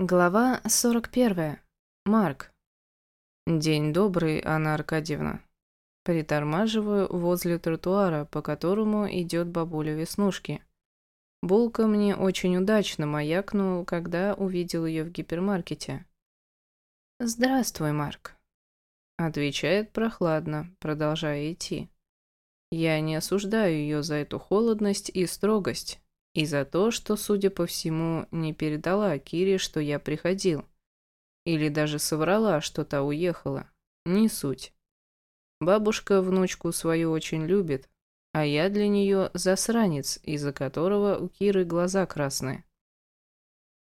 Глава 41. Марк. День добрый, Анна Аркадьевна. Притормаживаю возле тротуара, по которому идет бабуля Веснушки. Булка мне очень удачно маякнул, когда увидел ее в гипермаркете. «Здравствуй, Марк», — отвечает прохладно, продолжая идти. Я не осуждаю ее за эту холодность и строгость. И за то, что, судя по всему, не передала Кире, что я приходил. Или даже соврала, что та уехала. Не суть. Бабушка внучку свою очень любит, а я для нее засранец, из-за которого у Киры глаза красные.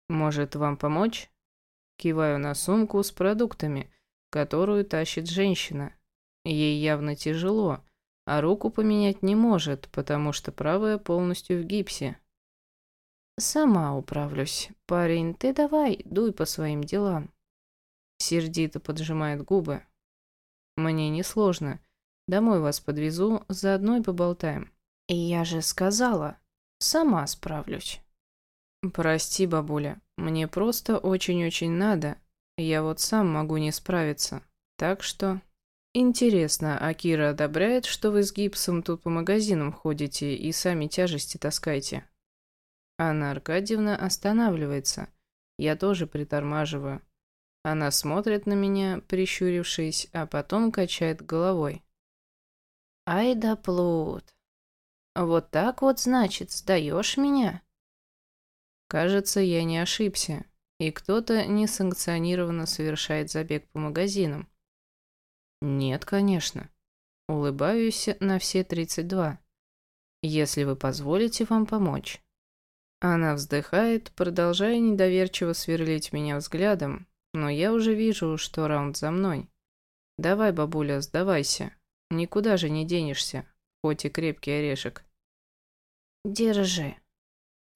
«Может, вам помочь?» Киваю на сумку с продуктами, которую тащит женщина. Ей явно тяжело, а руку поменять не может, потому что правая полностью в гипсе. «Сама управлюсь. Парень, ты давай, дуй по своим делам». Сердито поджимает губы. «Мне несложно. Домой вас подвезу, заодно и поболтаем». «Я же сказала, сама справлюсь». «Прости, бабуля, мне просто очень-очень надо. Я вот сам могу не справиться. Так что...» «Интересно, а Кира одобряет, что вы с гипсом тут по магазинам ходите и сами тяжести таскаете?» Анна Аркадьевна останавливается. Я тоже притормаживаю. Она смотрит на меня, прищурившись, а потом качает головой. «Ай да плут! Вот так вот, значит, сдаешь меня?» Кажется, я не ошибся, и кто-то несанкционированно совершает забег по магазинам. Нет, конечно. Улыбаюсь на все 32. Если вы позволите вам помочь. Она вздыхает, продолжая недоверчиво сверлить меня взглядом, но я уже вижу, что раунд за мной. Давай, бабуля, сдавайся. Никуда же не денешься, хоть и крепкий орешек. Держи.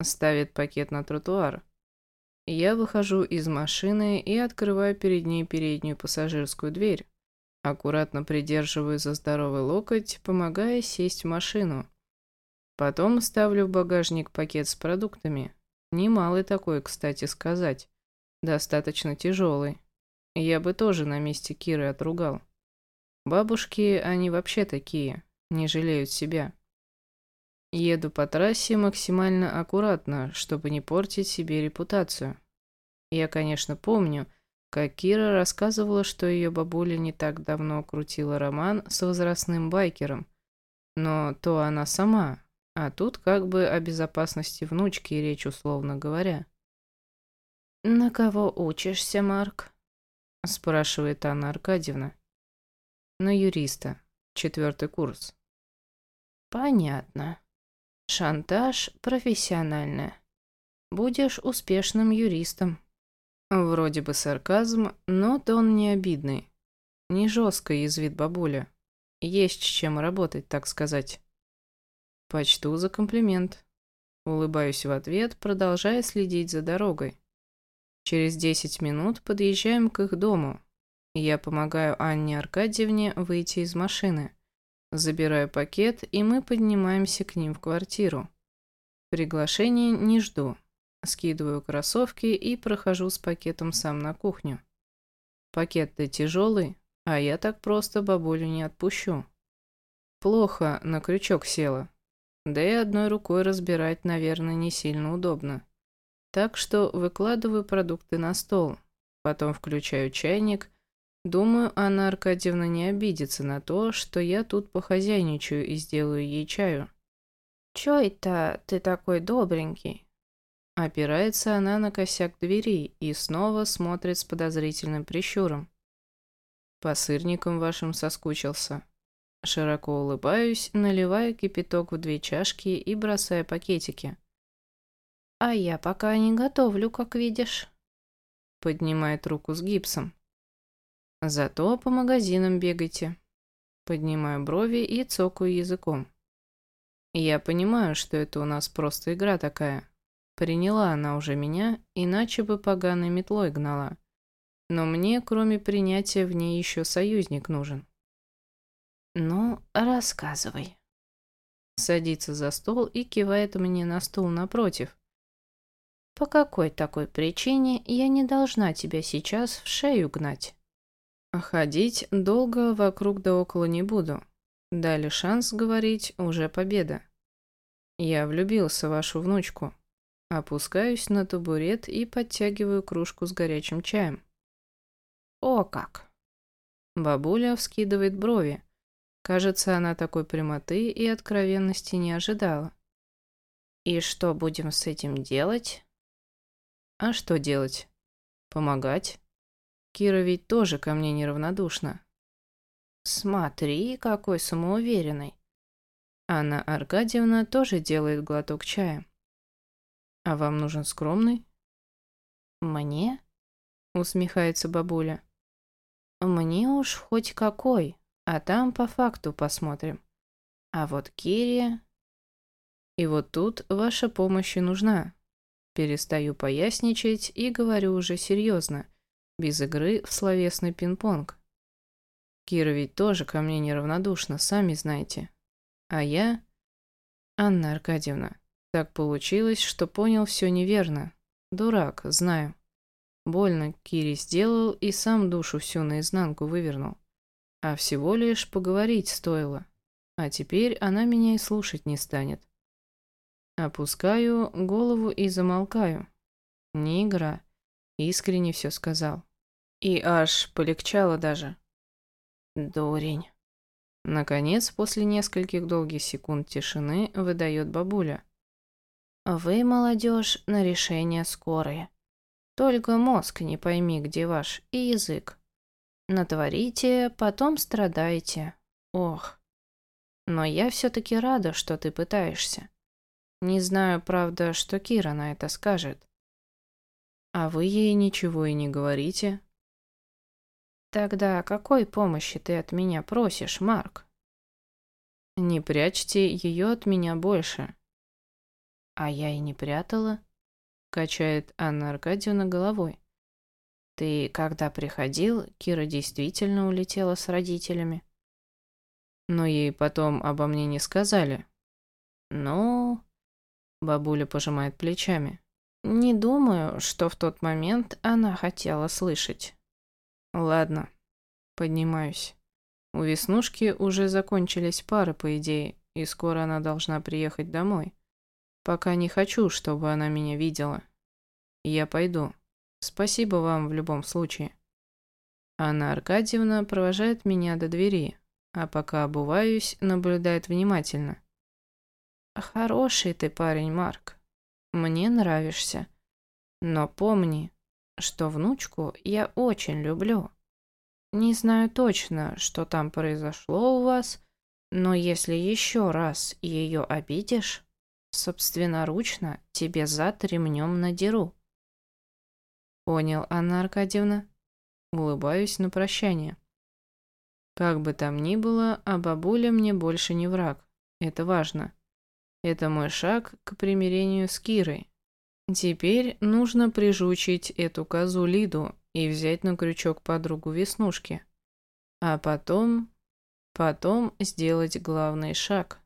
Ставит пакет на тротуар. Я выхожу из машины и открываю перед ней переднюю пассажирскую дверь. Аккуратно придерживаю за здоровый локоть, помогая сесть в машину. Потом ставлю в багажник пакет с продуктами. Немалый такой, кстати сказать. Достаточно тяжелый. Я бы тоже на месте Киры отругал. Бабушки, они вообще такие, не жалеют себя. Еду по трассе максимально аккуратно, чтобы не портить себе репутацию. Я, конечно, помню, как Кира рассказывала, что ее бабуля не так давно крутила роман с возрастным байкером. Но то она сама, а тут как бы о безопасности внучки речь, условно говоря. «На кого учишься, Марк?» – спрашивает Анна Аркадьевна. «На юриста. Четвертый курс». «Понятно. Шантаж профессиональный. Будешь успешным юристом». Вроде бы сарказм, но тон не обидный. Не жестко язвит бабуля. Есть с чем работать, так сказать. Почту за комплимент. Улыбаюсь в ответ, продолжая следить за дорогой. Через 10 минут подъезжаем к их дому. Я помогаю Анне Аркадьевне выйти из машины. Забираю пакет, и мы поднимаемся к ним в квартиру. Приглашение не жду. Скидываю кроссовки и прохожу с пакетом сам на кухню. Пакет-то тяжелый, а я так просто бабулю не отпущу. Плохо на крючок села. Да и одной рукой разбирать, наверное, не сильно удобно. Так что выкладываю продукты на стол, потом включаю чайник. Думаю, Анна Аркадьевна не обидится на то, что я тут похозяйничаю и сделаю ей чаю. «Чё это ты такой добренький?» Опирается она на косяк двери и снова смотрит с подозрительным прищуром. «По сырникам вашим соскучился», Широко улыбаюсь, наливая кипяток в две чашки и бросая пакетики. «А я пока не готовлю, как видишь», — поднимает руку с гипсом. «Зато по магазинам бегайте». Поднимаю брови и цокаю языком. Я понимаю, что это у нас просто игра такая. Приняла она уже меня, иначе бы поганой метлой гнала. Но мне, кроме принятия, в ней еще союзник нужен. «Ну, рассказывай». Садится за стол и кивает мне на стул напротив. По какой такой причине я не должна тебя сейчас в шею гнать? Ходить долго вокруг да около не буду. Дали шанс говорить уже победа. Я влюбился в вашу внучку. Опускаюсь на табурет и подтягиваю кружку с горячим чаем. О как! Бабуля вскидывает брови. Кажется, она такой прямоты и откровенности не ожидала. И что будем с этим делать? А что делать? Помогать? Кира ведь тоже ко мне неравнодушна. Смотри, какой самоуверенный. Анна Аркадьевна тоже делает глоток чая. А вам нужен скромный? Мне? Усмехается бабуля. Мне уж хоть какой, а там по факту посмотрим. А вот Кире... И вот тут ваша помощь и нужна. Перестаю поясничать и говорю уже серьезно, без игры в словесный пинг-понг. Кира ведь тоже ко мне неравнодушна, сами знаете. А я... Анна Аркадьевна, так получилось, что понял все неверно. Дурак, знаю. Больно Кире сделал и сам душу всю наизнанку вывернул. А всего лишь поговорить стоило. А теперь она меня и слушать не станет. Опускаю голову и замолкаю. Не игра. Искренне все сказал. И аж полегчало даже. Дурень. Наконец, после нескольких долгих секунд тишины, выдает бабуля. Вы, молодежь, на решение скорые. Только мозг не пойми, где ваш, и язык. Натворите, потом страдаете. Ох. Но я все-таки рада, что ты пытаешься. Не знаю, правда, что Кира на это скажет. А вы ей ничего и не говорите? Тогда какой помощи ты от меня просишь, Марк? Не прячьте ее от меня больше. А я и не прятала, качает Анна Аркадьевна головой. Ты когда приходил, Кира действительно улетела с родителями. Но ей потом обо мне не сказали. Ну, Бабуля пожимает плечами. Не думаю, что в тот момент она хотела слышать. Ладно, поднимаюсь. У Веснушки уже закончились пары, по идее, и скоро она должна приехать домой. Пока не хочу, чтобы она меня видела. Я пойду. Спасибо вам в любом случае. Анна Аркадьевна провожает меня до двери, а пока обуваюсь, наблюдает внимательно. Хороший ты парень, Марк. Мне нравишься. Но помни, что внучку я очень люблю. Не знаю точно, что там произошло у вас, но если еще раз ее обидишь, собственноручно тебе зад ремнем надеру. Понял, Анна Аркадьевна? Улыбаюсь на прощание. Как бы там ни было, а бабуля мне больше не враг. Это важно. Это мой шаг к примирению с Кирой. Теперь нужно прижучить эту козу Лиду и взять на крючок подругу Веснушки. А потом... Потом сделать главный шаг.